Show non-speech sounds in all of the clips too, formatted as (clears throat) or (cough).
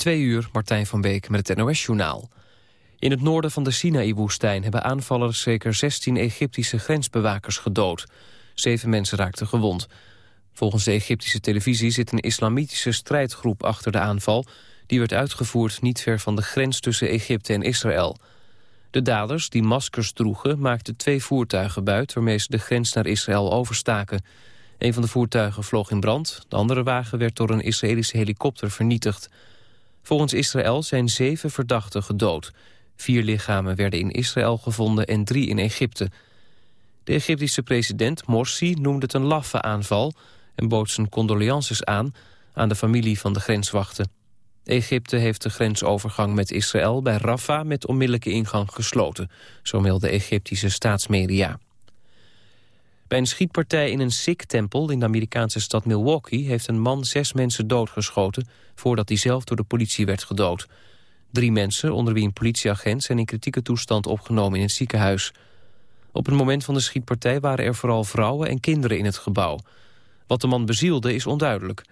Twee uur, Martijn van Beek met het NOS-journaal. In het noorden van de Sinaï-woestijn hebben aanvallers zeker 16 Egyptische grensbewakers gedood. Zeven mensen raakten gewond. Volgens de Egyptische televisie zit een islamitische strijdgroep achter de aanval. Die werd uitgevoerd niet ver van de grens tussen Egypte en Israël. De daders, die maskers droegen, maakten twee voertuigen buit... waarmee ze de grens naar Israël overstaken. Een van de voertuigen vloog in brand. De andere wagen werd door een Israëlische helikopter vernietigd. Volgens Israël zijn zeven verdachten gedood. Vier lichamen werden in Israël gevonden en drie in Egypte. De Egyptische president Morsi noemde het een laffe aanval... en bood zijn condolences aan aan de familie van de grenswachten. Egypte heeft de grensovergang met Israël bij Rafah met onmiddellijke ingang gesloten, zo meldde Egyptische staatsmedia. Bij een schietpartij in een Sikh-tempel in de Amerikaanse stad Milwaukee... heeft een man zes mensen doodgeschoten... voordat hij zelf door de politie werd gedood. Drie mensen, onder wie een politieagent... zijn in kritieke toestand opgenomen in het ziekenhuis. Op het moment van de schietpartij waren er vooral vrouwen en kinderen in het gebouw. Wat de man bezielde is onduidelijk.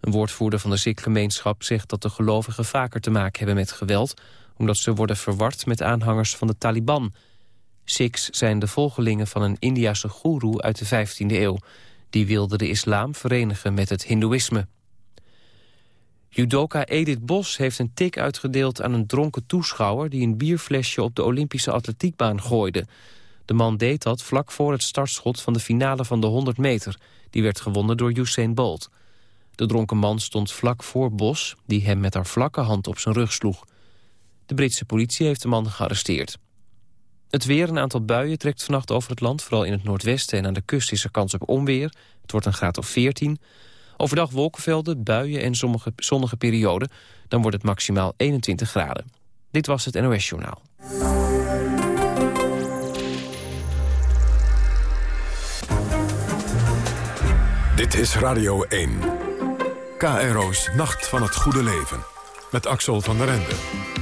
Een woordvoerder van de Sikh-gemeenschap zegt dat de gelovigen vaker te maken hebben met geweld... omdat ze worden verward met aanhangers van de Taliban... Sikhs zijn de volgelingen van een Indiase goeroe uit de 15e eeuw. Die wilde de islam verenigen met het hindoeïsme. Judoka Edith Bos heeft een tik uitgedeeld aan een dronken toeschouwer... die een bierflesje op de Olympische atletiekbaan gooide. De man deed dat vlak voor het startschot van de finale van de 100 meter. Die werd gewonnen door Usain Bolt. De dronken man stond vlak voor Bos, die hem met haar vlakke hand op zijn rug sloeg. De Britse politie heeft de man gearresteerd. Het weer, een aantal buien trekt vannacht over het land. Vooral in het noordwesten en aan de kust is er kans op onweer. Het wordt een graad of 14. Overdag wolkenvelden, buien en sommige zonnige perioden. Dan wordt het maximaal 21 graden. Dit was het NOS Journaal. Dit is Radio 1. KRO's Nacht van het Goede Leven. Met Axel van der Ende.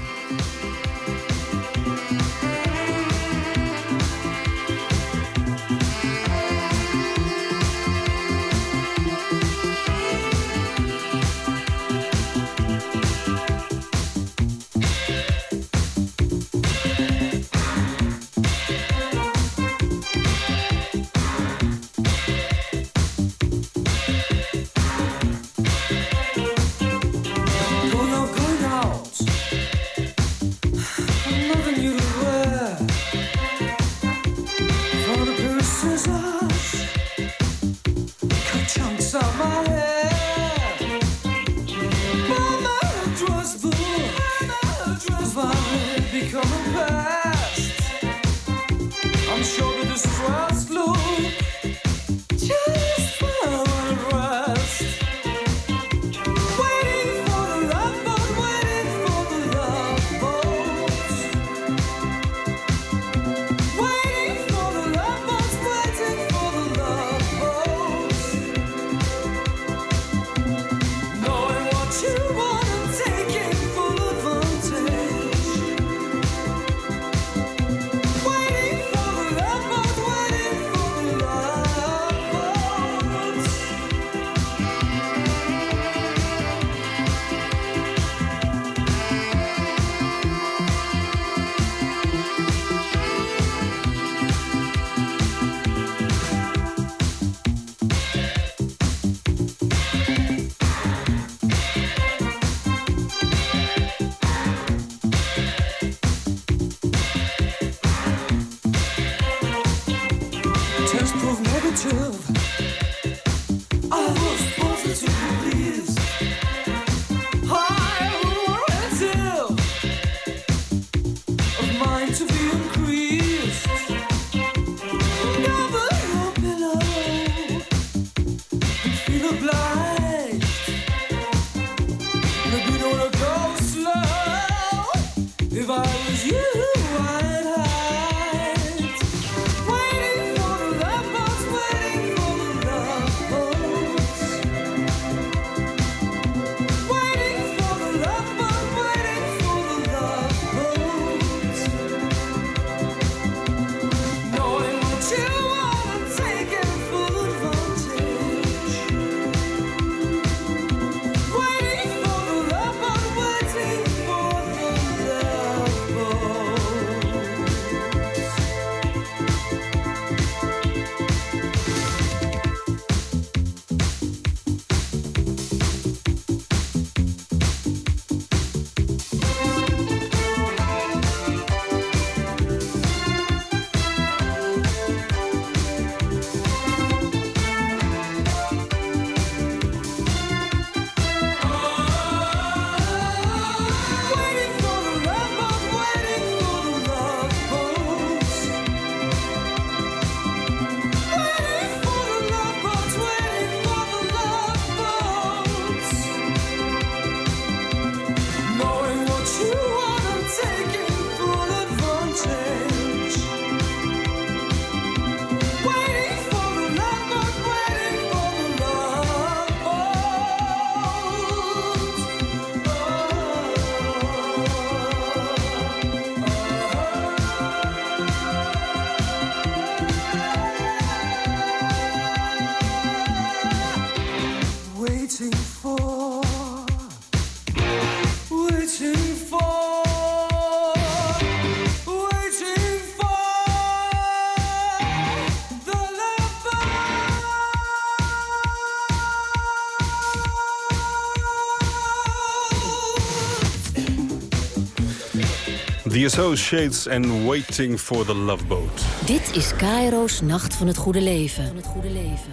Waiting for the Love Boat. Dit is Cairo's Nacht van het Goede Leven.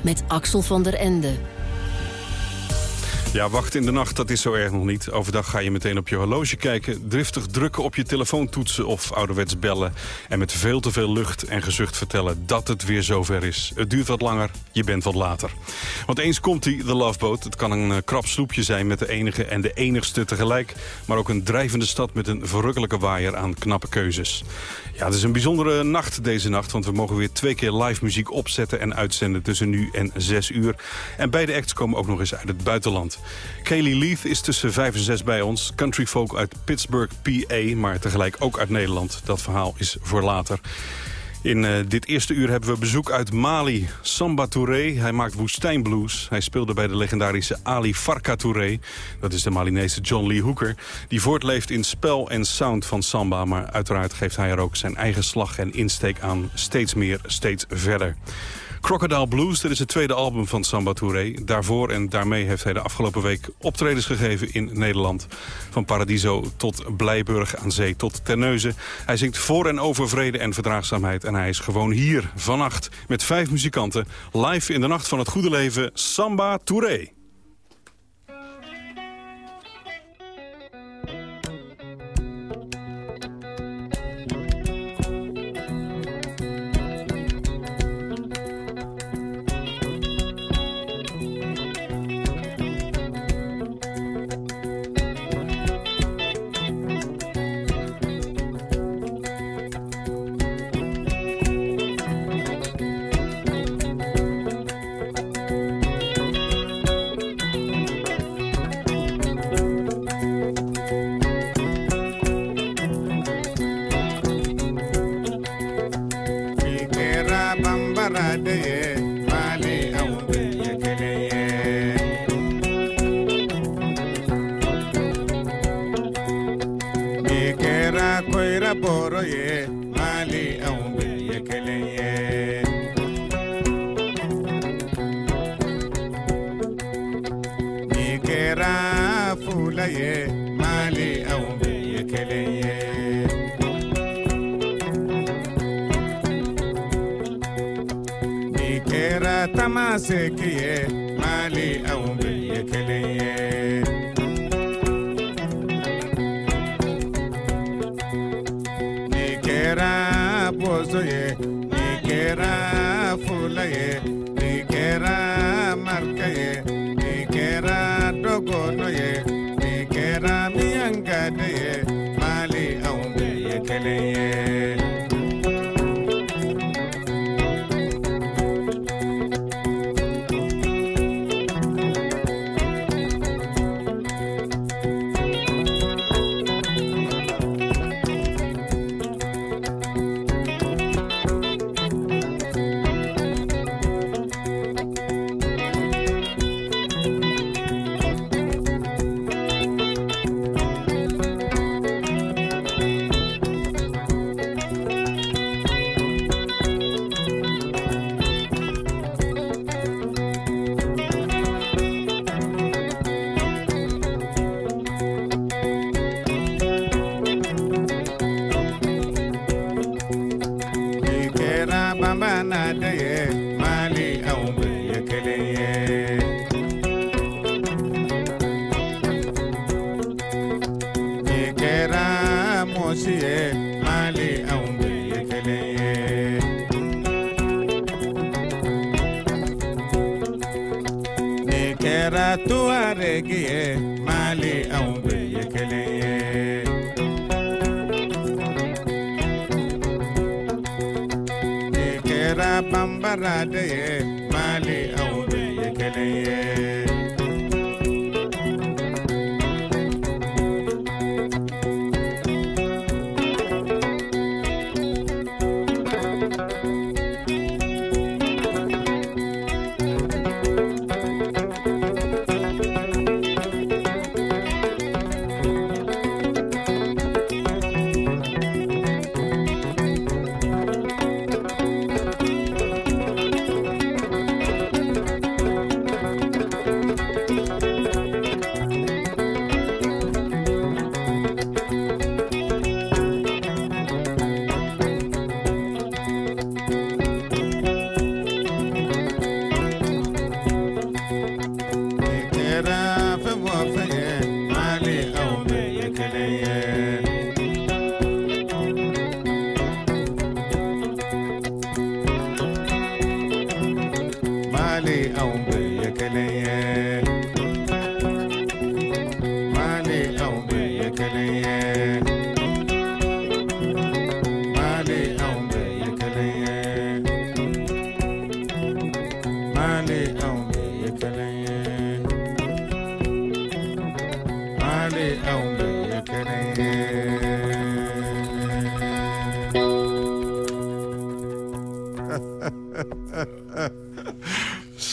Met Axel van der Ende. Ja, wachten in de nacht, dat is zo erg nog niet. Overdag ga je meteen op je horloge kijken... driftig drukken op je telefoon toetsen of ouderwets bellen... en met veel te veel lucht en gezucht vertellen dat het weer zover is. Het duurt wat langer, je bent wat later. Want eens komt die, de Loveboat. Het kan een uh, krap sloepje zijn met de enige en de enigste tegelijk... maar ook een drijvende stad met een verrukkelijke waaier aan knappe keuzes. Ja, het is een bijzondere nacht deze nacht, want we mogen weer twee keer live muziek opzetten en uitzenden tussen nu en zes uur. En beide acts komen ook nog eens uit het buitenland. Kaylee Leith is tussen vijf en zes bij ons, countryfolk uit Pittsburgh, PA, maar tegelijk ook uit Nederland. Dat verhaal is voor later. In uh, dit eerste uur hebben we bezoek uit Mali. Samba Touré, hij maakt woestijnblues. Hij speelde bij de legendarische Ali Farka Touré. Dat is de Malinese John Lee Hooker. Die voortleeft in spel en sound van samba. Maar uiteraard geeft hij er ook zijn eigen slag en insteek aan. Steeds meer, steeds verder. Crocodile Blues, dat is het tweede album van Samba Touré. Daarvoor en daarmee heeft hij de afgelopen week optredens gegeven in Nederland. Van Paradiso tot Blijburg aan zee tot Terneuzen. Hij zingt voor en over vrede en verdraagzaamheid. En hij is gewoon hier vannacht met vijf muzikanten. Live in de Nacht van het Goede Leven, Samba Touré. kera fulaye ni kera markaye ni kera dogonoye ni kera miangadeye mali aumbe yekeleye yeah.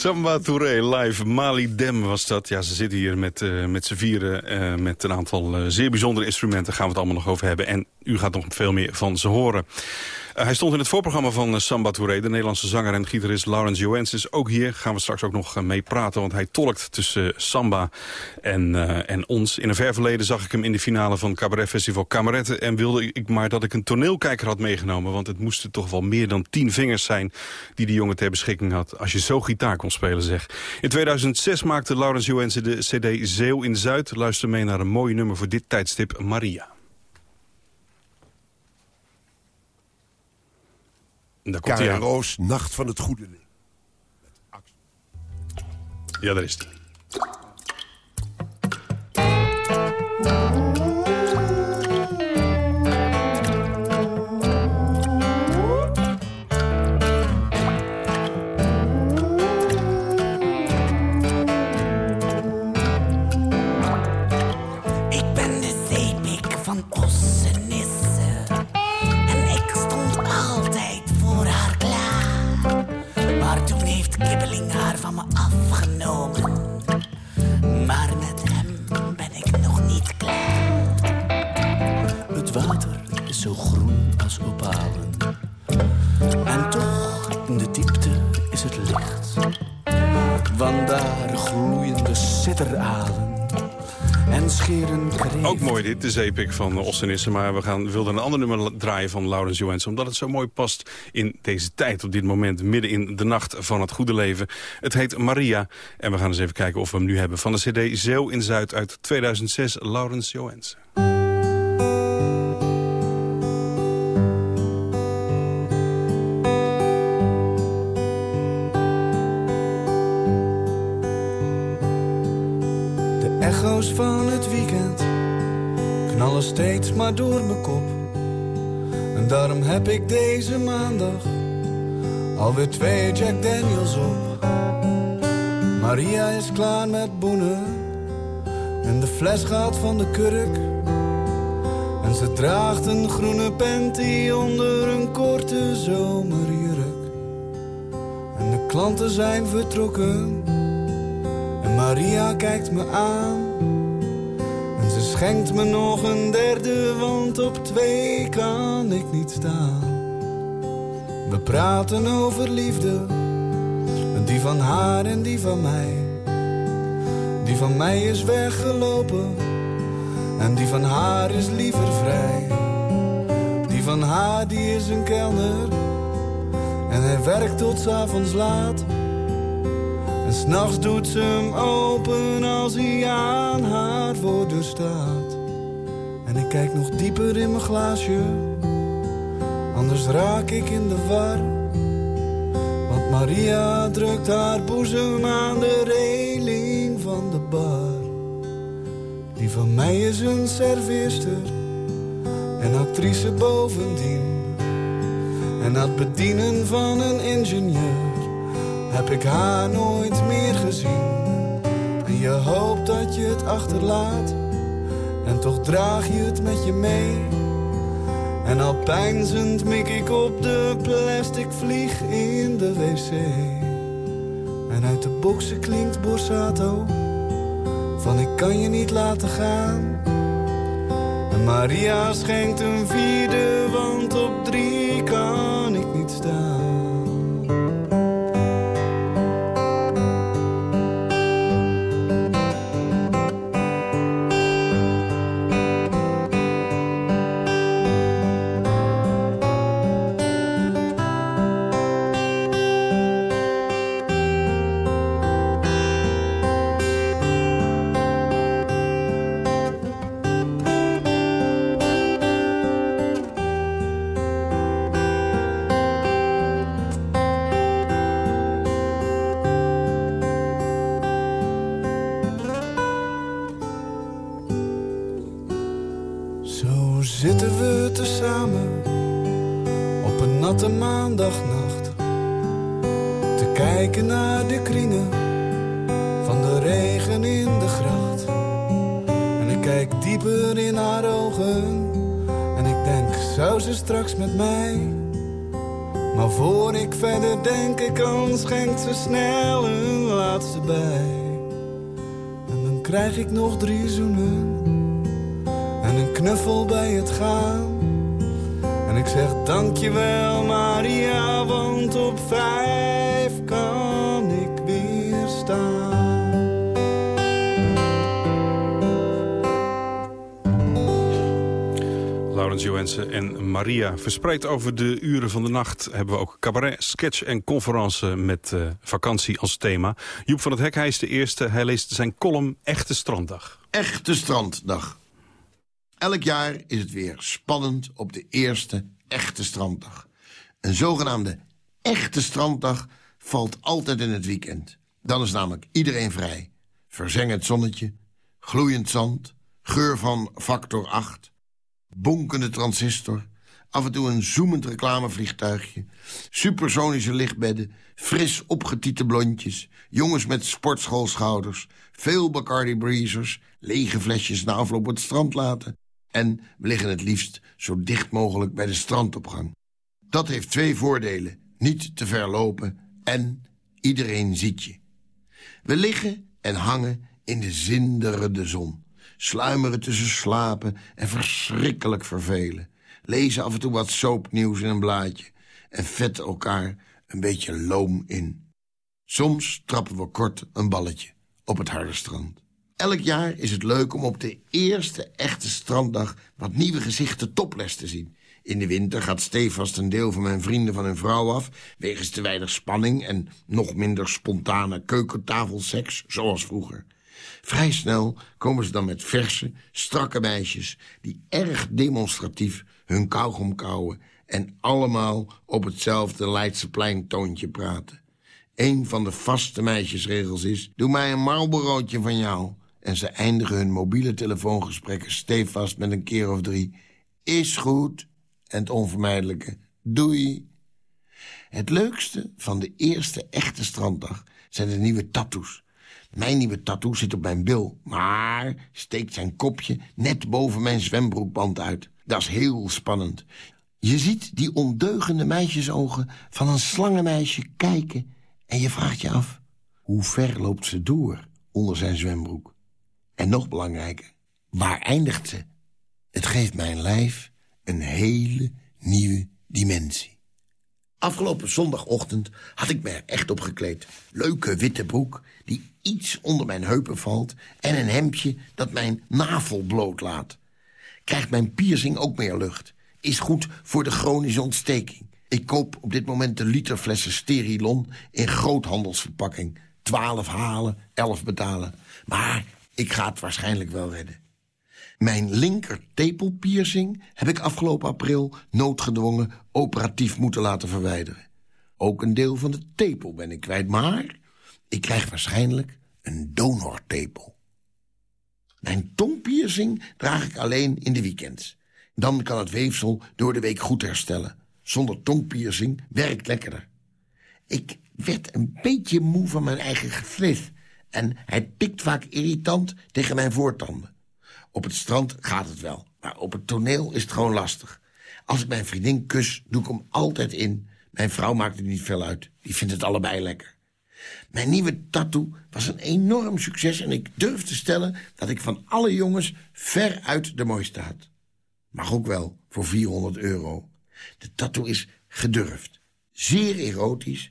Samba Touré live, Mali Dem was dat. Ja, ze zitten hier met, uh, met z'n vieren uh, met een aantal uh, zeer bijzondere instrumenten. Daar gaan we het allemaal nog over hebben. En u gaat nog veel meer van ze horen. Uh, hij stond in het voorprogramma van uh, Samba Touré. De Nederlandse zanger en gitarist Laurens Joens ook hier. Gaan we straks ook nog uh, mee praten. Want hij tolkt tussen Samba en, en ons. In een ver verleden zag ik hem in de finale van Cabaret Festival Kameretten. En wilde ik maar dat ik een toneelkijker had meegenomen. Want het moesten toch wel meer dan tien vingers zijn... die die jongen ter beschikking had. Als je zo gitaar kon spelen, zeg. In 2006 maakte Laurens Joens de cd Zeeuw in Zuid. Luister mee naar een mooi nummer voor dit tijdstip, Maria. KRO's Nacht van het Goede Leven. Ja, daar is het. Sitteralen en scheren. Ook mooi dit, de zeepik van Ossenisse. Maar we gaan, wilden een ander nummer draaien van Laurens Joens. Omdat het zo mooi past in deze tijd, op dit moment. Midden in de nacht van het goede leven. Het heet Maria. En we gaan eens even kijken of we hem nu hebben. Van de cd Zeeuw in Zuid uit 2006, Laurens Joens. Steeds maar door mijn kop. En daarom heb ik deze maandag alweer twee Jack Daniels op. Maria is klaar met boenen en de fles gaat van de kurk. En ze draagt een groene panty onder een korte zomerjurk. En de klanten zijn vertrokken en Maria kijkt me aan. Schenkt me nog een derde, want op twee kan ik niet staan. We praten over liefde, die van haar en die van mij. Die van mij is weggelopen en die van haar is liever vrij. Die van haar die is een kelner en hij werkt tot 's avonds laat. En s'nachts doet ze hem open als hij aan voor de staat. En ik kijk nog dieper in mijn glaasje, anders raak ik in de war. Want Maria drukt haar boezem aan de reling van de bar. Die van mij is een serveerster en actrice bovendien. En het bedienen van een ingenieur heb ik haar nooit meer gezien. Je hoopt dat je het achterlaat, en toch draag je het met je mee. En al pijnzend mik ik op de plastic vlieg in de wc. En uit de boksen klinkt Borsato, van ik kan je niet laten gaan. En Maria schenkt een vierde, want op drie kan we tezamen op een natte maandagnacht. Te kijken naar de kringen van de regen in de gracht. En ik kijk dieper in haar ogen en ik denk, zou ze straks met mij? Maar voor ik verder denk, ik kan schenkt ze snel een laatste bij. En dan krijg ik nog drie zoenen en een knuffel bij het gaan. Zeg dankjewel Maria, want op vijf kan ik weer staan. Laurens Johensen en Maria. Verspreid over de uren van de nacht hebben we ook cabaret, sketch en conferentie met uh, vakantie als thema. Joep van het Hek, hij is de eerste. Hij leest zijn column Echte Stranddag. Echte Stranddag. Elk jaar is het weer spannend op de eerste echte stranddag. Een zogenaamde echte stranddag valt altijd in het weekend. Dan is namelijk iedereen vrij. Verzengend zonnetje, gloeiend zand, geur van factor 8... bonkende transistor, af en toe een zoemend reclamevliegtuigje... supersonische lichtbedden, fris opgetiete blondjes... jongens met sportschoolschouders, veel Bacardi Breezers... lege flesjes na afloop op het strand laten... En we liggen het liefst zo dicht mogelijk bij de strandopgang. Dat heeft twee voordelen. Niet te ver lopen en iedereen ziet je. We liggen en hangen in de zinderende zon. Sluimeren tussen slapen en verschrikkelijk vervelen. Lezen af en toe wat soapnieuws in een blaadje. En vetten elkaar een beetje loom in. Soms trappen we kort een balletje op het harde strand. Elk jaar is het leuk om op de eerste echte stranddag... wat nieuwe gezichten toples te zien. In de winter gaat stevast een deel van mijn vrienden van hun vrouw af... wegens te weinig spanning en nog minder spontane keukentafelseks... zoals vroeger. Vrij snel komen ze dan met verse, strakke meisjes... die erg demonstratief hun kauwgom kauwen... en allemaal op hetzelfde Leidseplein toontje praten. Een van de vaste meisjesregels is... doe mij een marlborootje van jou en ze eindigen hun mobiele telefoongesprekken stevast met een keer of drie. Is goed. En het onvermijdelijke. Doei. Het leukste van de eerste echte stranddag zijn de nieuwe tattoos. Mijn nieuwe tattoo zit op mijn bil, maar steekt zijn kopje net boven mijn zwembroekband uit. Dat is heel spannend. Je ziet die ondeugende meisjesogen van een slangenmeisje kijken... en je vraagt je af, hoe ver loopt ze door onder zijn zwembroek? En nog belangrijker, waar eindigt ze? Het geeft mijn lijf een hele nieuwe dimensie. Afgelopen zondagochtend had ik me er echt op gekleed. Leuke witte broek die iets onder mijn heupen valt... en een hemdje dat mijn navel bloot laat. Krijgt mijn piercing ook meer lucht. Is goed voor de chronische ontsteking. Ik koop op dit moment de literflessen Sterilon in groothandelsverpakking. Twaalf halen, elf betalen. Maar ik ga het waarschijnlijk wel redden. Mijn linker tepelpiercing heb ik afgelopen april noodgedwongen operatief moeten laten verwijderen. Ook een deel van de tepel ben ik kwijt, maar ik krijg waarschijnlijk een donortepel. Mijn tongpiercing draag ik alleen in de weekends. Dan kan het weefsel door de week goed herstellen. Zonder tongpiercing werkt lekkerder. Ik werd een beetje moe van mijn eigen geflis en hij tikt vaak irritant tegen mijn voortanden. Op het strand gaat het wel, maar op het toneel is het gewoon lastig. Als ik mijn vriendin kus, doe ik hem altijd in. Mijn vrouw maakt het niet veel uit. Die vindt het allebei lekker. Mijn nieuwe tattoo was een enorm succes... en ik durf te stellen dat ik van alle jongens veruit de mooiste had. Mag ook wel, voor 400 euro. De tattoo is gedurfd, zeer erotisch...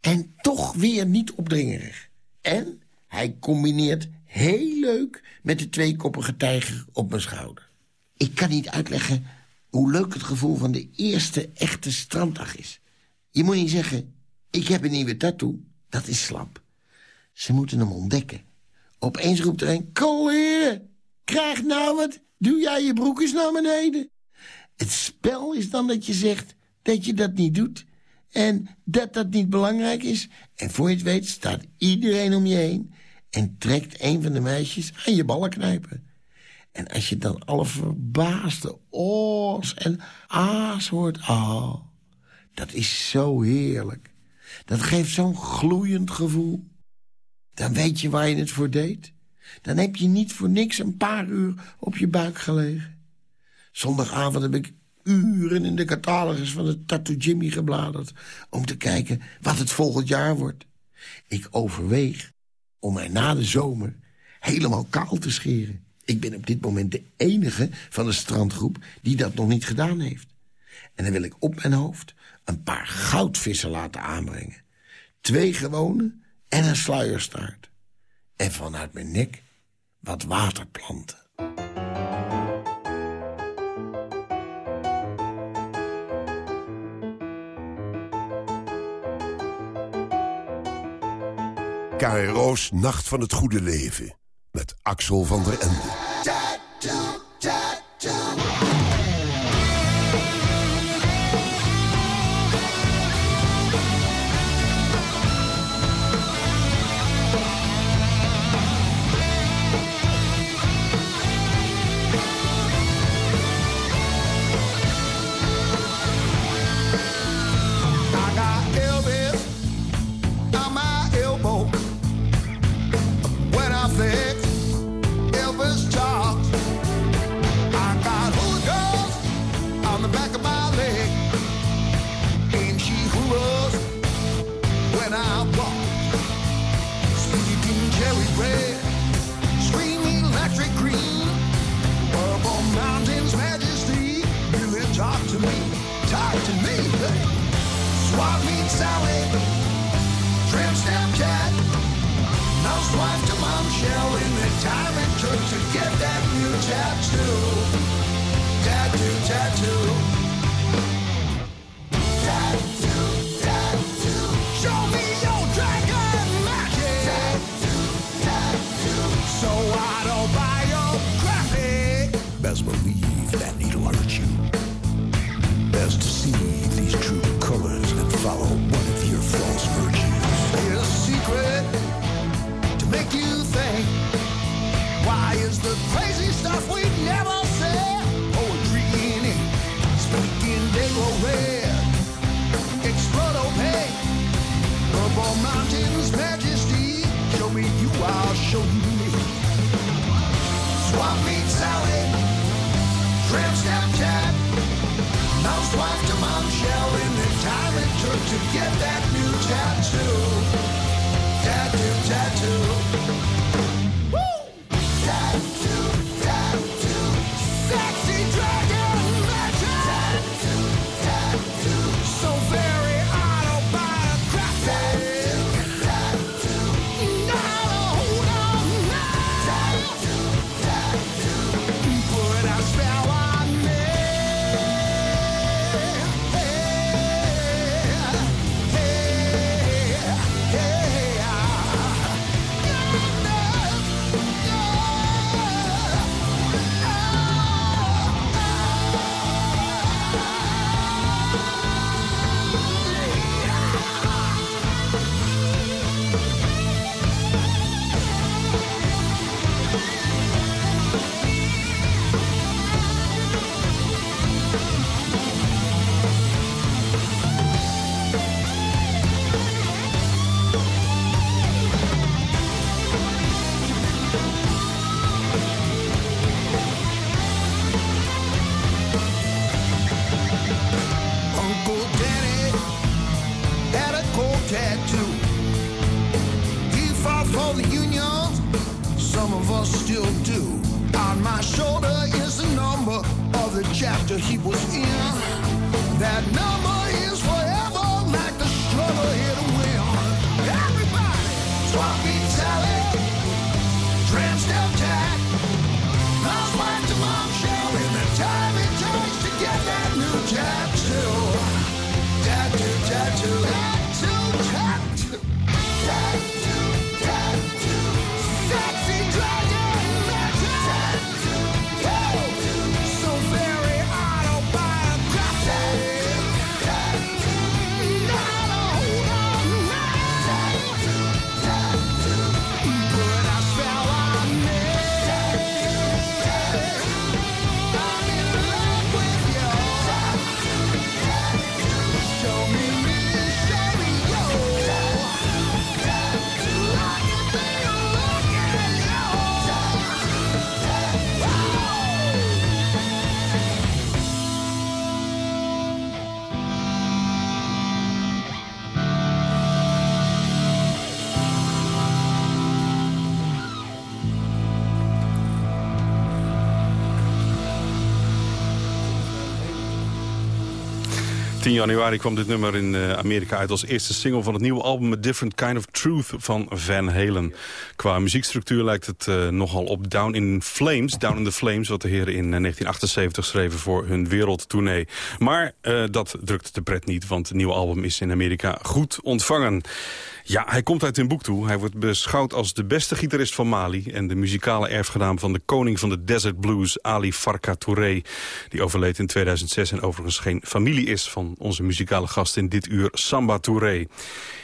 en toch weer niet opdringerig. En hij combineert heel leuk met de tweekoppige tijger op mijn schouder. Ik kan niet uitleggen hoe leuk het gevoel van de eerste echte stranddag is. Je moet niet zeggen, ik heb een nieuwe tattoo. Dat is slap. Ze moeten hem ontdekken. Opeens roept er een, Collier, krijg nou wat, doe jij je broek eens naar beneden. Het spel is dan dat je zegt dat je dat niet doet... en dat dat niet belangrijk is. En voor je het weet staat iedereen om je heen en trekt een van de meisjes aan je ballen knijpen. En als je dan alle verbaasde o's en a's hoort... Oh, dat is zo heerlijk. Dat geeft zo'n gloeiend gevoel. Dan weet je waar je het voor deed. Dan heb je niet voor niks een paar uur op je buik gelegen. Zondagavond heb ik uren in de catalogus van de Tattoo Jimmy gebladerd... om te kijken wat het volgend jaar wordt. Ik overweeg om mij na de zomer helemaal kaal te scheren. Ik ben op dit moment de enige van de strandgroep die dat nog niet gedaan heeft. En dan wil ik op mijn hoofd een paar goudvissen laten aanbrengen. Twee gewone en een sluierstaart. En vanuit mijn nek wat waterplanten. KRO's Nacht van het Goede Leven. Met Axel van der Ende. chapter he was in that number 10 januari kwam dit nummer in eh, Amerika uit als eerste single van het nieuwe album... A Different Kind of Truth van Van Halen. Qua muziekstructuur lijkt het eh, nogal op Down in Flames. Down in the Flames, wat de heren in eh, 1978 schreven voor hun wereldtournee. Maar eh, dat drukt de pret niet, want het nieuwe album is in Amerika goed ontvangen. Ja, hij komt uit Timbuktu. Hij wordt beschouwd als de beste gitarist van Mali... en de muzikale erfgenaam van de koning van de Desert Blues, Ali Farka Touré. Die overleed in 2006 en overigens geen familie is... van onze muzikale gast in dit uur, Samba Touré.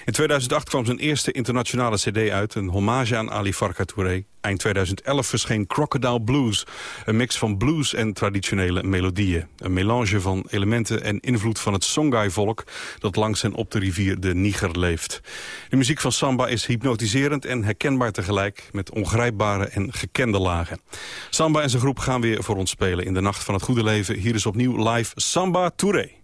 In 2008 kwam zijn eerste internationale cd uit... een hommage aan Ali Farka Touré. Eind 2011 verscheen Crocodile Blues. Een mix van blues en traditionele melodieën. Een melange van elementen en invloed van het Songhai-volk... dat langs en op de rivier de Niger leeft. De muziek van Samba is hypnotiserend en herkenbaar tegelijk... met ongrijpbare en gekende lagen. Samba en zijn groep gaan weer voor ons spelen in de Nacht van het Goede Leven. Hier is opnieuw live Samba Touré.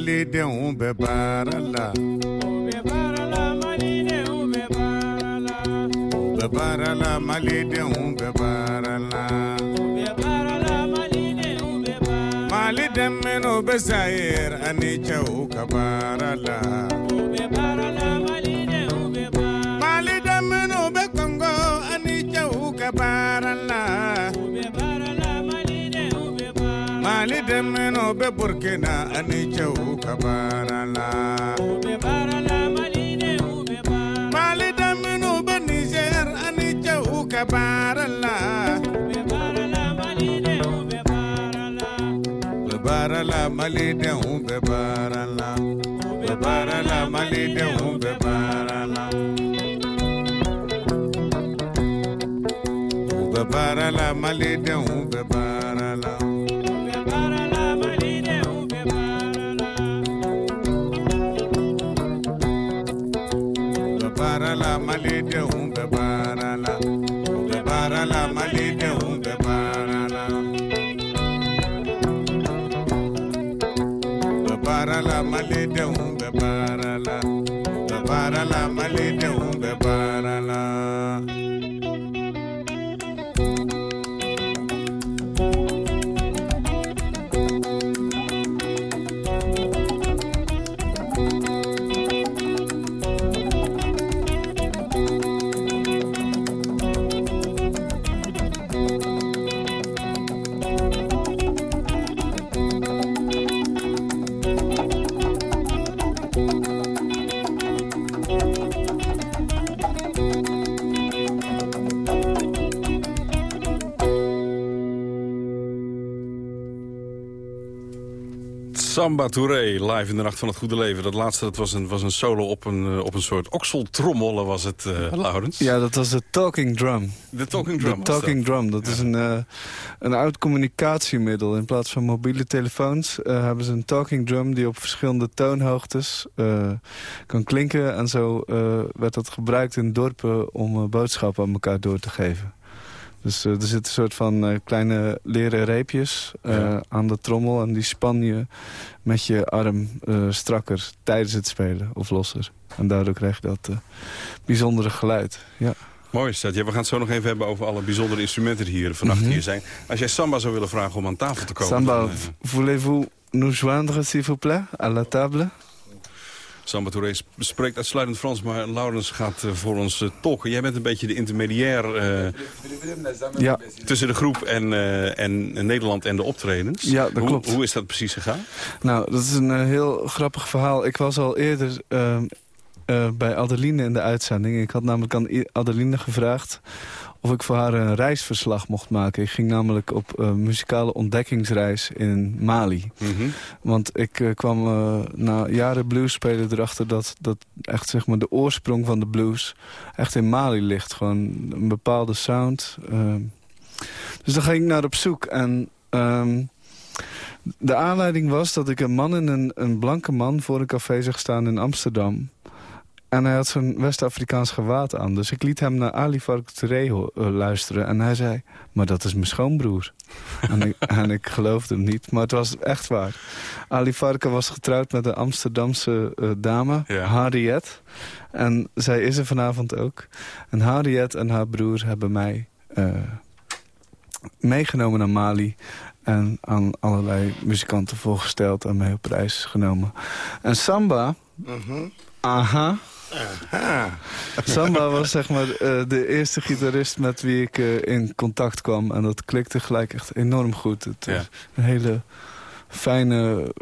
malidenw bɛɛ baara la u bɛɛ baara la malidenw bɛɛ baara la mali dɛmɛn'u bɛ zayir ani cɛw ka baara la dɛmɛn'u bɛ burkina ani cɛw ka baara la mali dɛmɛn'u bɛ niger ani cɛw ka baara la baara la malidenw bɛ baara la bɛ baara la malidenw bɛ baara la u bɛ baara la malidenw bɛ baara la. umbe barala umbe barala malinde umbe barala umbe barala malinde umbe barala umbe barala malinde umbe barala Samba Touré, live in de Nacht van het Goede Leven. Dat laatste dat was, een, was een solo op een, eh, op een soort okseltrommelen was het, eh Laurens. Ja, dat was de talking drum. De talking drum De talking drum, dat is een, eh, een oud communicatiemiddel. In plaats van mobiele telefoons hebben ze een talking drum... die op verschillende toonhoogtes kan klinken. En zo werd dat gebruikt in dorpen om boodschappen aan elkaar door te geven. Dus eh, er zitten een soort van eh, kleine leren reepjes eh, Ja. aan de trommel... en die span je met je arm strakker tijdens het spelen of losser. En daardoor krijg je dat bijzondere geluid. Ja. Mooi is dat. Ja, we gaan het zo nog even hebben over alle bijzondere instrumenten die hier vannacht Mhm. hier zijn. Als jij Samba zou willen vragen om aan tafel te komen... Samba, voulez-vous nous joindre, s'il vous plaît, à la table? Samba Touré spreekt uitsluitend Frans, maar Laurens gaat eh, voor ons eh, tolken. Jij bent een beetje de intermediair eh, Ja, tussen de groep en, en Nederland en de optredens. Ja, dat hoe, klopt. Hoe is dat precies gegaan? nou, dat is een heel grappig verhaal. Ik was al eerder bij Adeline in de uitzending. Ik had namelijk aan Adeline gevraagd of ik voor haar een reisverslag mocht maken. Ik ging namelijk op eh, muzikale ontdekkingsreis in Mali. Mhm. Want ik eh, kwam eh, na jaren blues spelen erachter dat, dat echt zeg maar de oorsprong van de blues echt in Mali ligt. Gewoon een bepaalde sound. ehm. dus daar ging ik naar op zoek. En ehm, de aanleiding was dat ik een man en een, een blanke man voor een café zag staan in Amsterdam. En hij had zo'n West-Afrikaans gewaad aan. Dus ik liet hem naar Ali Fark eh, luisteren. En hij zei, maar dat is mijn schoonbroer. (laughs) en, ik, en ik geloofde hem niet, maar het was echt waar. Ali Farka was getrouwd met een Amsterdamse eh, dame, Ja. Harriet. En zij is er vanavond ook. En Harriet en haar broer hebben mij eh, meegenomen naar Mali... en aan allerlei muzikanten voorgesteld en mee op reis genomen. En Samba... Aha. Samba was zeg maar eh, de eerste gitarist met wie ik eh, in contact kwam. En dat klikte gelijk echt enorm goed. Het Ja. een hele fijne,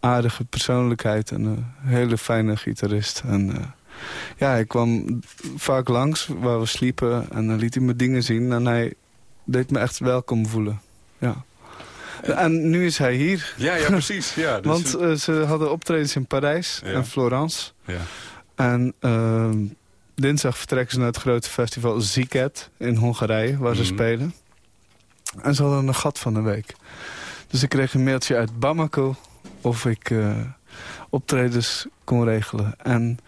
aardige persoonlijkheid. En een hele fijne gitarist. En eh, ja, hij kwam vaak langs waar we sliepen. En dan liet hij me dingen zien. En hij deed me echt welkom voelen. Ja. En nu is hij hier. Ja, ja, precies. Ja, dus, Want ze hadden optredens in Parijs Ja. en Florence. ja. En ehm, dinsdag vertrekken ze naar het grote festival Ziket in Hongarije, waar ze Mhm. spelen. En ze hadden een gat van een week. Dus ik kreeg een mailtje uit Bamako of ik eh, optredens kon regelen. En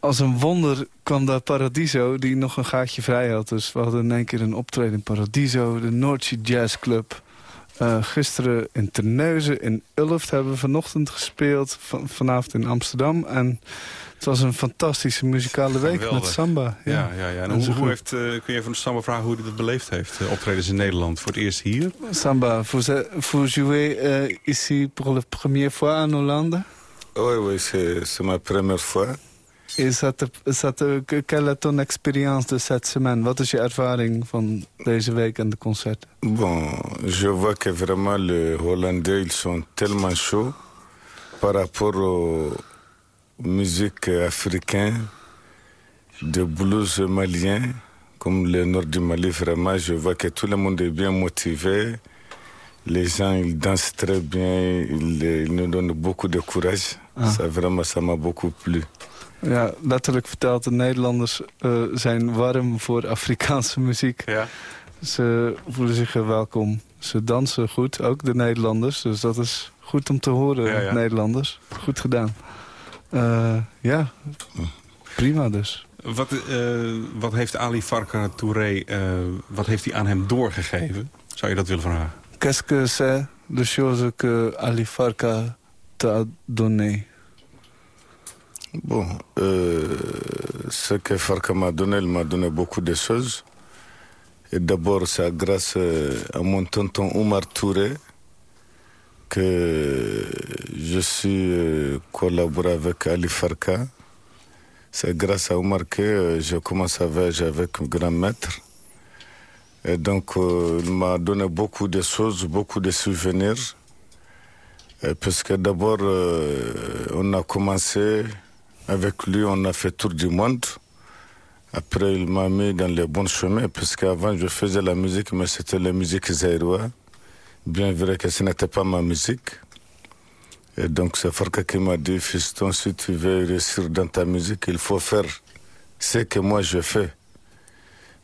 als een wonder kwam daar Paradiso, die nog een gaatje vrij had. Dus we hadden in één keer een optreden in Paradiso, de Noordzee Jazz Club. Eh, gisteren in Terneuzen, in Ulft hebben we vanochtend gespeeld. Van, vanavond in Amsterdam. En het was een fantastische muzikale week Geweldig. met samba. Ja, ja, ja. En hoe, heeft, eh, kun je even Samba vragen hoe hij dat beleefd heeft? eh, optredens in Nederland. Voor het eerst hier? Samba, vous, êtes- vous jouez ici pour la première fois en Hollande Oui, oui, c'est c'est ma première fois. Is dat, is dat, que- quelle est ton expérience de cette semaine? Wat is je ervaring van deze week en de concerten? Bon, je vois que vraiment les Hollandais, ils sont tellement chauds par rapport aux musiques africaines, de blues malien, comme le nord du Mali, vraiment, je vois que tout le monde est bien motivé. Les gens, ils dansent très bien, ils, ils nous donnent beaucoup de courage. Ah. Ça, vraiment, ça m'a beaucoup plu. Ja, letterlijk verteld, de Nederlanders eh, zijn warm voor Afrikaanse muziek. Ja. ze voelen zich welkom. Ze dansen goed, ook de Nederlanders. Dus dat is goed om te horen, Ja, ja. Nederlanders. Goed gedaan. Eh, ja, prima dus. Wat, eh, wat heeft Ali Farka Touré, wat heeft hij aan hem doorgegeven? Zou je dat willen vragen? Qu'est-ce que c'est de chose que Ali Farka t'a donné? Bon, euh, ce que Farka m'a donné, il m'a donné beaucoup de choses. Et d'abord, c'est grâce euh, à mon tonton Omar Touré que je suis euh, collaboré avec Ali Farka. C'est grâce à Omar que j'ai commencé à voyager avec un grand maître. Et donc, il m'a donné beaucoup de choses, beaucoup de souvenirs. Euh, parce que d'abord, on a commencé avec lui, on a fait tour du monde. Après, il m'a mis dans les bons chemins, parce qu'avant, je faisais la musique, mais c'était la musique zaïroise. Bien vrai que ce n'était pas ma musique. Et donc, c'est Farka qui m'a dit, fiston, si tu veux réussir dans ta musique, il faut faire ce que moi je fais.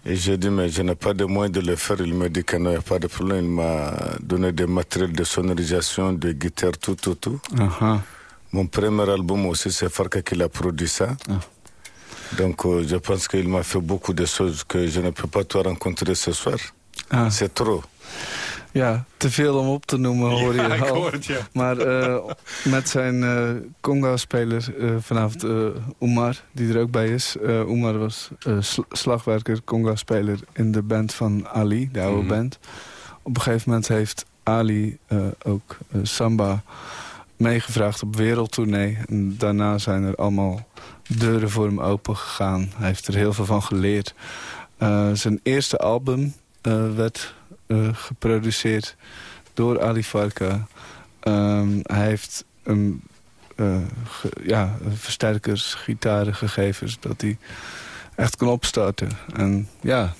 Et j'ai dit, mais je n'ai pas de moyens de le faire. Il m'a dit qu'il n'y a pas de problème. Il m'a donné des matériels de sonorisation, de guitare, tout, tout, tout. Aha. Mon premier album aussi, c'est Farka qui l'a produit ça. Donc, euh, je pense qu'il m'a fait beaucoup de choses que je ne peux pas te rencontrer ce soir. Ah. C'est trop. Ja, te veel om op te noemen, hoor je Ja, ik al. hoor het, ja. Maar eh, met zijn eh conga-speler eh, vanavond, eh Oemar, die er ook bij is. Eh Oemar was eh, sl- slagwerker, conga-speler in de band van Ali, de oude Mhm. band. Op een gegeven moment heeft Ali eh, ook Samba meegevraagd op wereldtournee. En daarna zijn er allemaal deuren voor hem open gegaan. Hij heeft er heel veel van geleerd. Eh, zijn eerste album eh, werd eh, geproduceerd door Ali Farka. Ehm, hij heeft eh, ge- ja, versterkers, gitaren gegeven... zodat hij echt kon opstarten. En ja,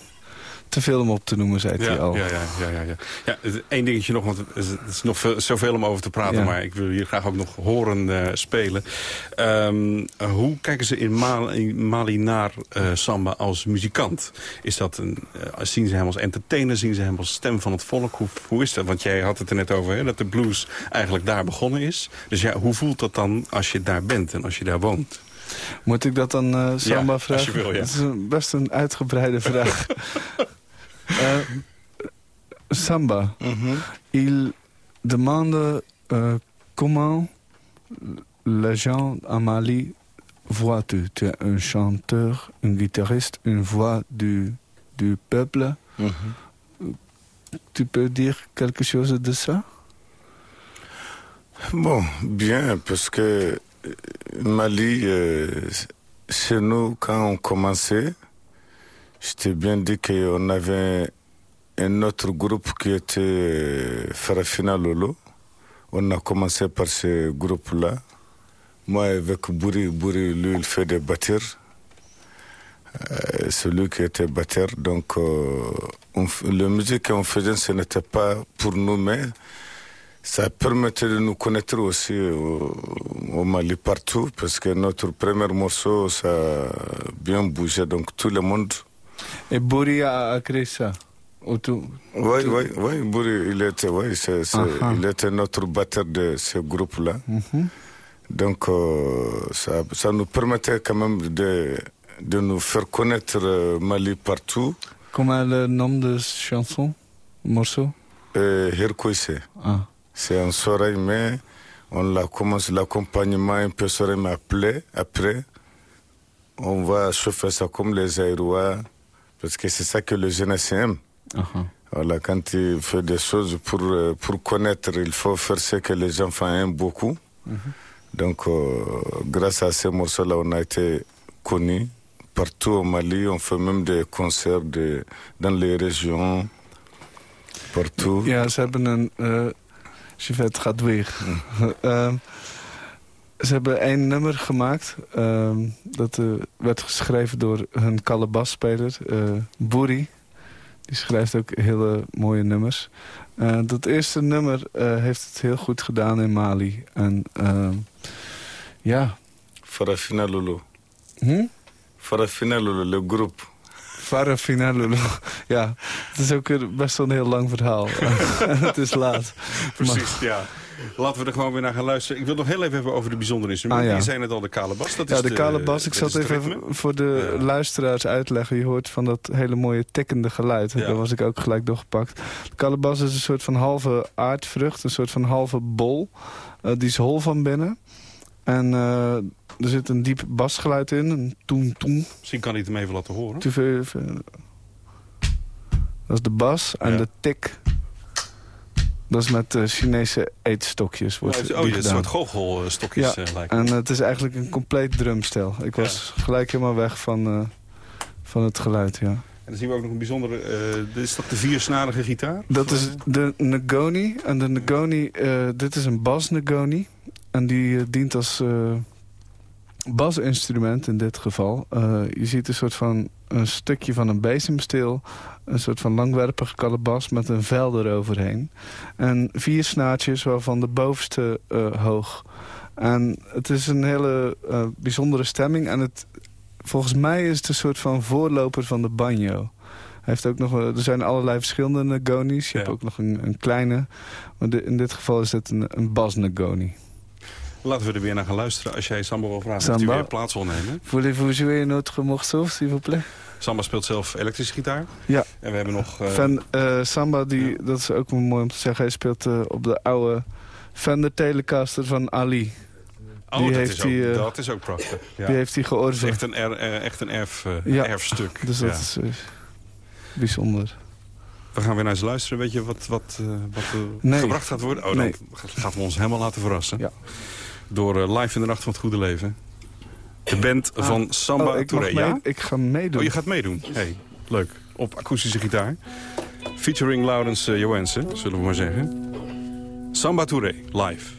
te veel om op te noemen, zei hij al. Ja, ja, ja, ja, ja. één dingetje nog, want het is, nog veel, zoveel om over te praten... Maar ik wil hier graag ook nog horen eh, spelen. Ehm, eh, hoe kijken ze in Mali, naar eh, Samba als muzikant? Is dat een, eh, zien ze hem als entertainer, zien ze hem als stem van het volk? Hoe, hoe is dat? Want jij had het er net over, hè, dat de blues eigenlijk daar begonnen is. Dus ja, hoe voelt dat dan als je daar bent en als je daar woont? Moet ik dat dan Samba Ja, vragen? als je wil, ja. Dat is een, best een uitgebreide vraag. (laughs) Eh, Samba, il demande euh, comment les gens à Mali vois-tu Tu es un chanteur, un guitariste, une voix du, du peuple. Tu peux dire quelque chose de ça? Bon, bien, parce que euh, Mali, euh, chez nous, quand on commençait, je t'ai bien dit qu'on avait un autre groupe qui était euh, Farafina Lolo. On a commencé par ce groupe-là. Moi, avec Bouri, Bouri, lui, il fait des batteurs. Euh, celui qui était batteur. Donc, euh, la musique qu'on faisait, ce n'était pas pour nous, mais ça permettait de nous connaître aussi au, au Mali partout, parce que notre premier morceau, ça a bien bougé, donc tout le monde. Et Bouri a, a créé ça Oui, oui, oui, Bouri, il était, oui, ah. il était notre batteur de ce groupe-là. Mhm. Donc, euh, ça, ça nous permettait quand même de, de nous faire connaître euh, Mali partout. Comment est le nom de cette chanson? Morceau? Euh. Ah. C'est un soirée, mais on la commence l'accompagnement un peu soirée, mais après, après, on va chauffer ça comme les Aérois, parce que c'est ça que le jeunesse aime. Aha. Voilà, quand tu fais des choses pour, euh, pour connaître, il faut faire ce que les enfants aiment beaucoup. Donc, euh, grâce à ces morceaux-là, on a été connus partout au Mali. On fait même des concerts de, dans les régions, partout. Ja, ze hebben een... eh Chivette gaat weer. (laughs) Ze hebben één nummer gemaakt. ehm, dat eh, werd geschreven door hun calabasspeler, eh Boeri. Die schrijft ook hele mooie nummers. Eh, dat eerste nummer heeft het heel goed gedaan in Mali. En ehm, ja... Farafina Lolo. Hm? Farafina Lolo, le groupe. Farafina Lulu. (laughs) Ja, het is ook best wel een heel lang verhaal. (laughs) (laughs) het is laat. Precies, ja. Laten we er gewoon weer naar gaan luisteren. Ik wil nog heel even hebben over de bijzondere instrumenten. Ah, ja. Je zei net al de kale bas. Dat ja, is de kale bas. Ik het het even ritme. voor de luisteraars uitleggen. Je hoort van dat hele mooie tikkende geluid. Ja. Daar was ik ook gelijk doorgepakt. De kale bas is een soort van halve aardvrucht. Een soort van halve bol. Eh, die is hol van binnen. En eh, er zit een diep basgeluid in. Een toen toen. Misschien kan het hem even laten horen. Veel- Dat is de bas. En de tik. Dat is met eh, Chinese eetstokjes. Wordt oh, die je een soort goochelstokjes Ja, eh, lijken. en het is eigenlijk een compleet drumstel. Ik was gelijk helemaal weg van, eh, van het geluid, ja. En dan zien we ook nog een bijzondere... dit is dat de viersnarige gitaar? Dat is de Negoni. En de Negoni, eh, dit is een bas-Negoni. En die dient als basinstrument in dit geval. Je ziet een soort van een stukje van een bezemsteel. Een soort van langwerpige kalebas met een vel eroverheen. En vier snaartjes waarvan de bovenste eh, hoog. En het is een hele eh, bijzondere stemming. En het, volgens mij is het een soort van voorloper van de banjo. Hij heeft ook nog, wel- er zijn allerlei verschillende Negoni's. Je hebt ook nog een, een kleine. Maar de- in dit geval is het een, een. Laten we er weer naar gaan luisteren. Als jij Samba wil vragen, of Samba. hij weer plaats wil nemen. Voulez-vous jouer notre morceau, s'il vous plaît? Samba speelt zelf elektrische gitaar. Ja. En we hebben nog... eh, Van eh, Samba, die, dat is ook mooi om te zeggen. Hij speelt eh, op de oude Fender Telecaster van Ali. oh, die dat, heeft is ook, eh, dat is ook prachtig. Ja. Die heeft hij Dat georven. echt een, echt een erf, Ja, erfstuk. Dus dat is bijzonder. We gaan weer naar ze luisteren. Weet je wat, wat, wat er Nee. gebracht gaat worden? Oh, Nee. dan gaat we ons helemaal laten verrassen. Ja. Door eh, Live in de Nacht van het Goede Leven. De band van Samba oh, ik, Touré. Ja? ik ga meedoen. Oh, je gaat meedoen. Hey, leuk. Op akoestische gitaar. Featuring Laurens uh, Johansen, zullen we maar zeggen. Samba Touré, live.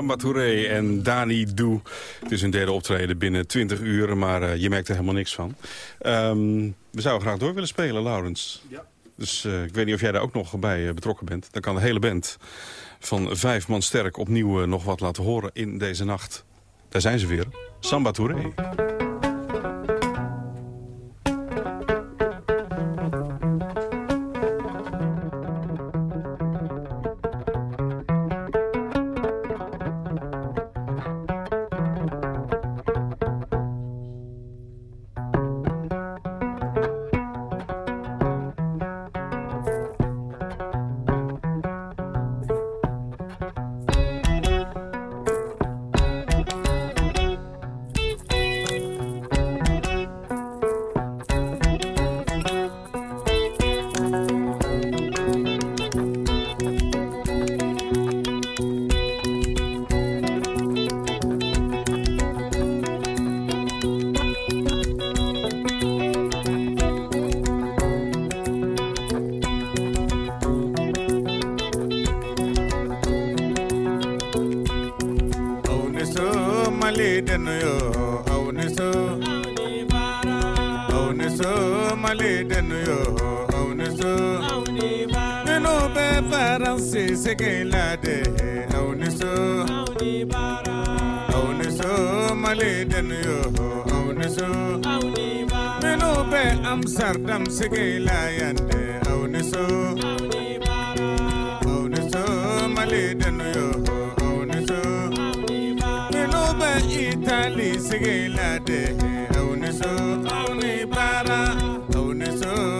Samba Touré en Dani Doe. Het is een derde optreden binnen 20 uur, maar eh, je merkt er helemaal niks van. Ehm, we zouden graag door willen spelen, Laurens. Ja. Dus eh, ik weet niet of jij daar ook nog bij eh, betrokken bent. Dan kan de hele band van vijf man sterk opnieuw nog wat laten horen in deze nacht. Daar zijn ze weer. Samba Touré. malidenu aunisu aunisu auniso, aunisu nínú bẹ faransi segilade aunisu aunisu malidenu aunisu nínú bẹ amsterdam segilade aunisu. sigilade awne so awne bara awne so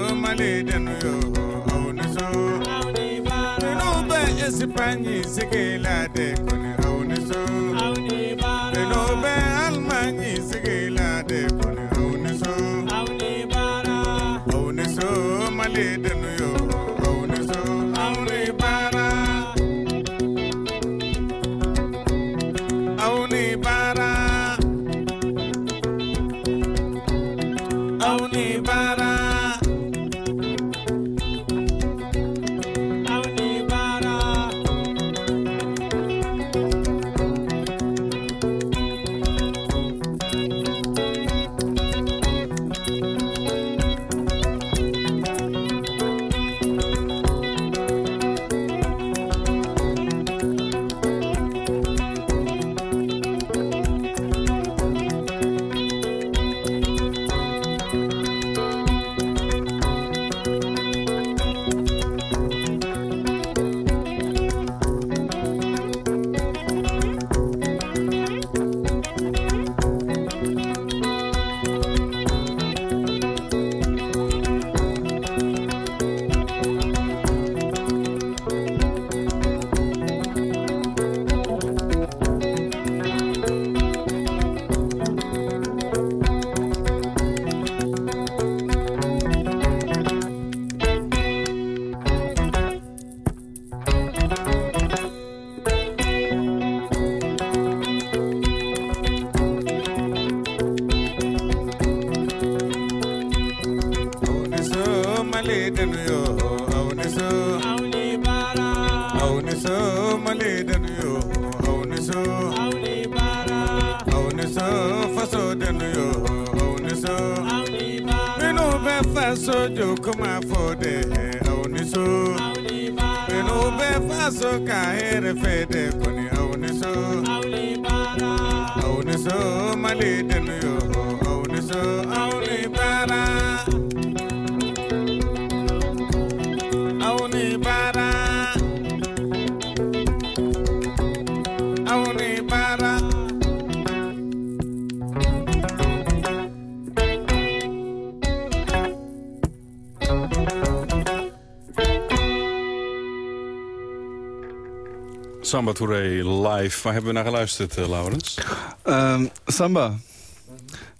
Samba Touré live. Waar hebben we naar geluisterd, eh, Laurens? Euh, Samba,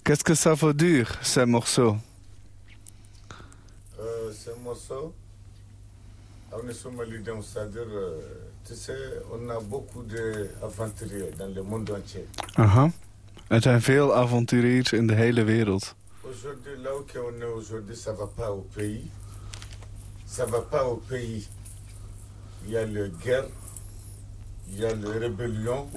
qu'est-ce que ça veut dire, ces morceaux Euh, ce morceau, c'est-à-dire, euh, tu sais, on a beaucoup d'aventuriers dans le monde entier. Aha. Er zijn veel avonturiers in de hele wereld. Aujourd'hui, là où on est aujourd'hui, ça va pas au pays. Ça va pas au pays. Il y a la guerre, Il y a les rébellions.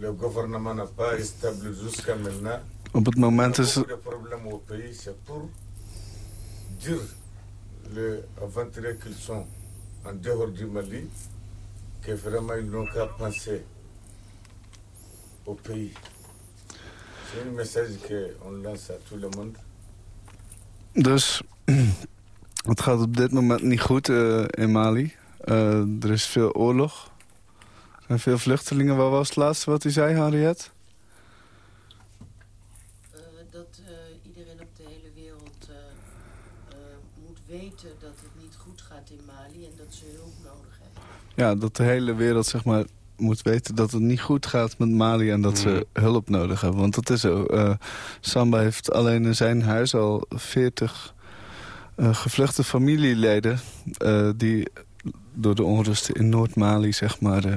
Le gouvernement n'a pas établi jusqu'à maintenant. Op het moment is de problèmes au pays, c'est pour dire les aventuriers qu'ils sont en dehors du Mali que vraiment ils n'ont qu'à penser au pays. C'est un message qu'on lance à tout le monde. Dus (clears throat) het gaat op dit moment niet goed eh, in Mali. Eh, er is veel oorlog. Zijn veel vluchtelingen. Wat was het laatste wat u zei, Harriet? Eh, dat eh, iedereen op de hele wereld eh, eh, moet weten dat het niet goed gaat in Mali en dat ze hulp nodig hebben. Ja, dat de hele wereld zeg maar, moet weten dat het niet goed gaat met Mali... en dat ze hulp nodig hebben. Want dat is zo. Eh, Samba heeft alleen in zijn huis al 40 eh, gevluchte familieleden... eh, die door de onrusten in Noord-Mali zeg maar, eh,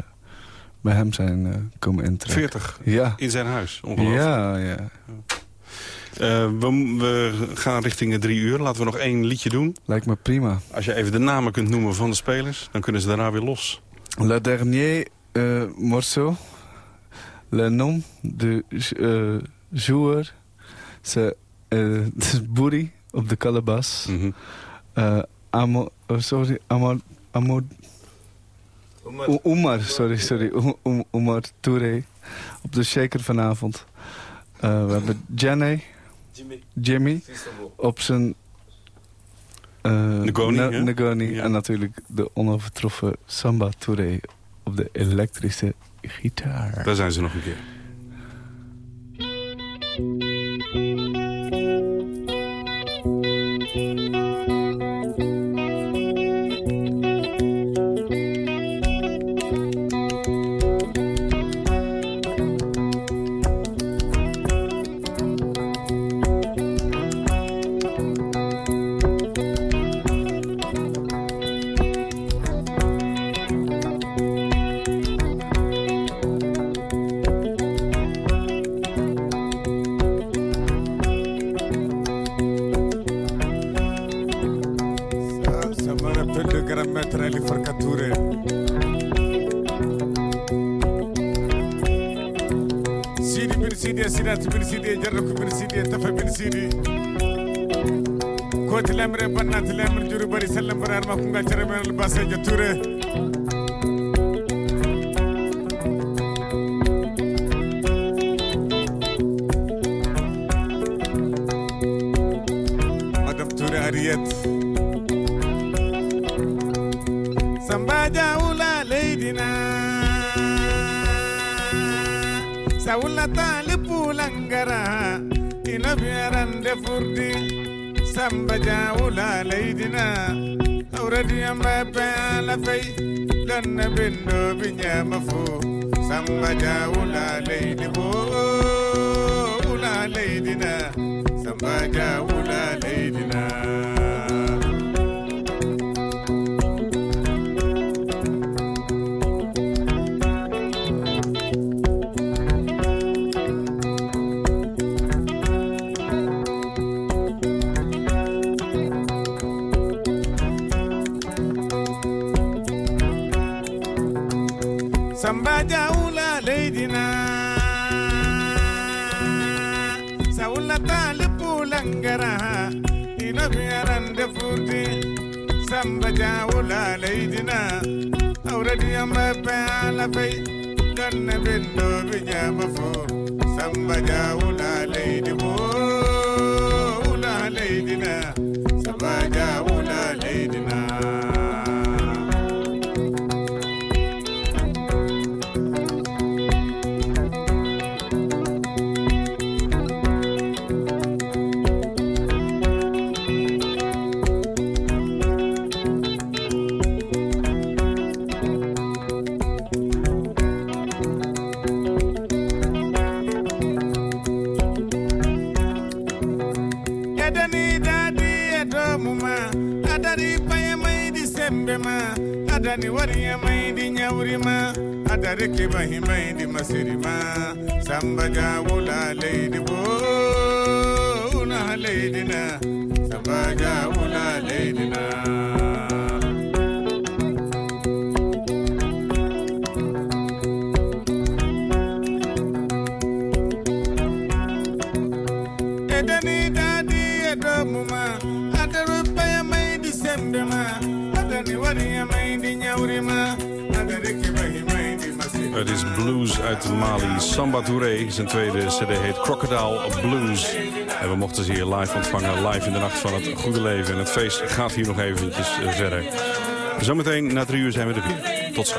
bij hem zijn eh, komen intrekken. 40 Ja. in zijn huis, ongelooflijk. Ja, ja. Eh, we, we gaan richting de drie uur. Laten we nog één liedje doen. Lijkt me prima. Als je even de namen kunt noemen van de spelers... dan kunnen ze daarna weer los. Le dernier euh, morceau, le nom du euh, joueur, c'est (laughs) euh, Bouri op de Calabas. Amo, oh, sorry, Amor, Omar. Sorry, sorry, Omar Touré op de shaker vanavond. Eh, we hebben Jenny, Jimmy. Jimmy op zijn eh, Ngoni? Ngoni. Ja. En natuurlijk de onovertroffen Samba Touré op de elektrische gitaar. Daar zijn ze nog een keer. Emre Banat Lemr Juru Bari Selam Ferarma Kungal Ceremen Basaya Ture na awradi amma pa la fay lan na bindo bi nyama fo samma ja ula lady bo ula lady na samma ula Samba jaula leidina. Saula talipu Ina biarande furti Samba jaula leidina. Auradi amba pe ala fay Ganna bindo binya mafu Samba jaula Maria Maidi Nyaurima, Adareke Bahimai di Masirima, Sambaja Wula Lady Bo, Una Lady Na, Sambaja Wula Lady Na. Het is blues uit Mali. Samba Touré, zijn tweede cd heet Crocodile Blues. En we mochten ze hier live ontvangen, live in de nacht van het goede leven. En het feest gaat hier nog eventjes verder. Zometeen na drie uur zijn we er weer. Tot zo.